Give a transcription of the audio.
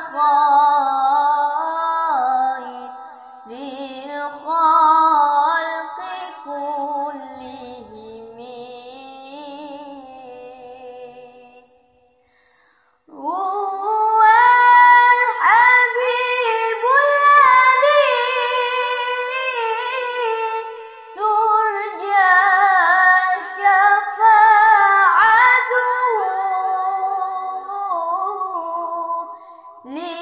أخاه Ni